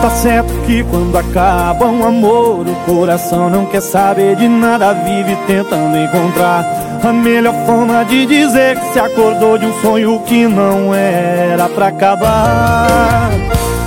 Tá certo que quando acaba um amor, o coração não quer saber de nada, vive tentando encontrar a melhor forma de dizer que se acordou de um sonho que não era pra acabar.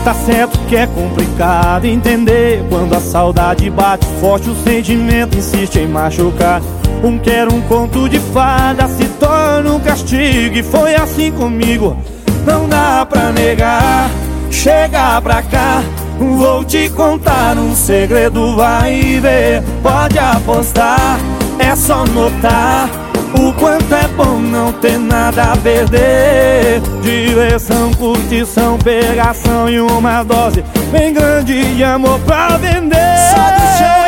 Tá certo que é complicado entender quando a saudade bate forte, o sentimento insiste em machucar. Um quer um conto de fada se torna um castigo e foi assim comigo. Não dá pra negar, chega pra cá. Vou te contar um segredo, vai ver. Pode apostar, é só notar o quanto é bom não ter nada a perder. Diversão, curtição, pegação e uma dose bem grande de amor pra vender. E vem.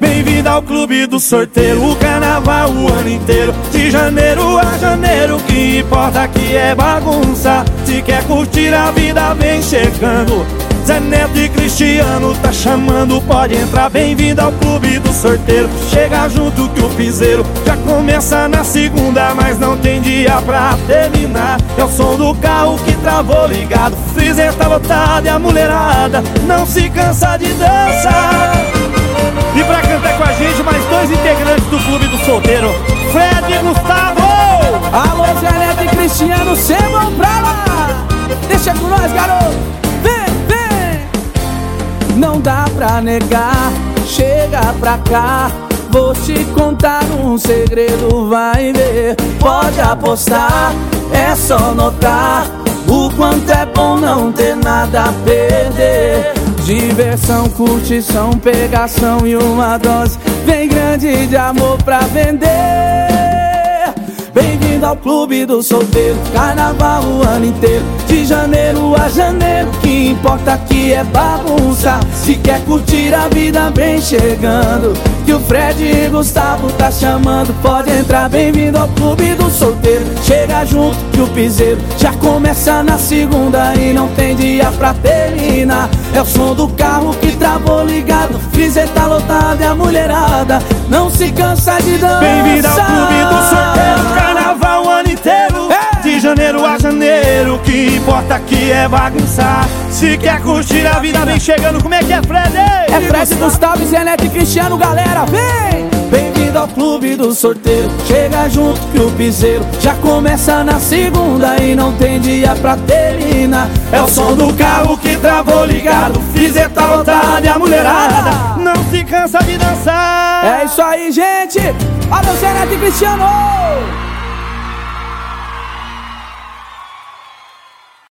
Bem-vindo ao clube do sorteiro, o carnaval o ano inteiro. De janeiro a janeiro, o que importa aqui é bagunça. Se quer curtir a vida, vem chegando. Zé Neto e Cristiano tá chamando, pode entrar, bem-vindo ao clube do sorteiro. Chega junto que o piseiro já começa na segunda, mas não tem dia pra terminar. É o som do carro que travou ligado, freezer tá lotado e a mulherada não se cansa de dançar. Cristiano, vão pra lá. Deixa com nós, garoto. Vem, vem. Não dá pra negar, chega pra cá. Vou te contar um segredo, vai ver. Pode apostar, é só notar. O quanto é bom não ter nada a perder. Diversão, curtição, pegação e uma dose bem grande de amor pra vender. Bem-vindo ao clube do solteiro, carnaval o ano inteiro, de janeiro a janeiro. Que importa aqui é bagunça. Se quer curtir a vida, vem chegando. Que o Fred e Gustavo tá chamando, pode entrar. Bem-vindo ao clube do solteiro, chega junto que o piseiro já começa na segunda e não tem dia pra terminar. É o som do carro que travou ligado, freezer tá lotado e a mulherada não se cansa de dançar. Bem-vindo ao clube do sorteiro, importa aqui é bagunçar. Se quer curtir a vida, vem chegando. Como é que é, Fred? É Fred, Gustavo, Zé Neto e Cristiano, galera, vem! Bem-vindo ao clube do sorteiro Chega junto que o piseiro já começa na segunda E não tem dia pra terminar É o som do carro que travou ligado. Tá lotado e a mulherada não se cansa de dançar. É isso aí, gente! Alô, Zé Neto e Cristiano!